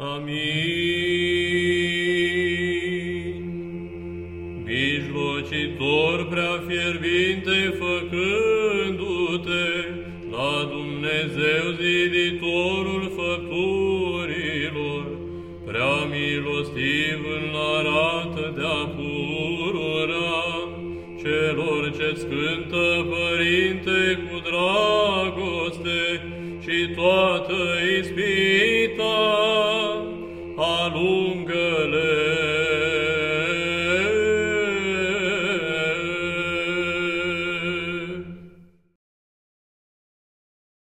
Amin. Mijlocitor prea fierbinte făcându-te la Dumnezeu ziditorul făpturilor, prea milostiv în arată de-a purura celor ce scântă Părinte cu dragoste și toată ispita lungă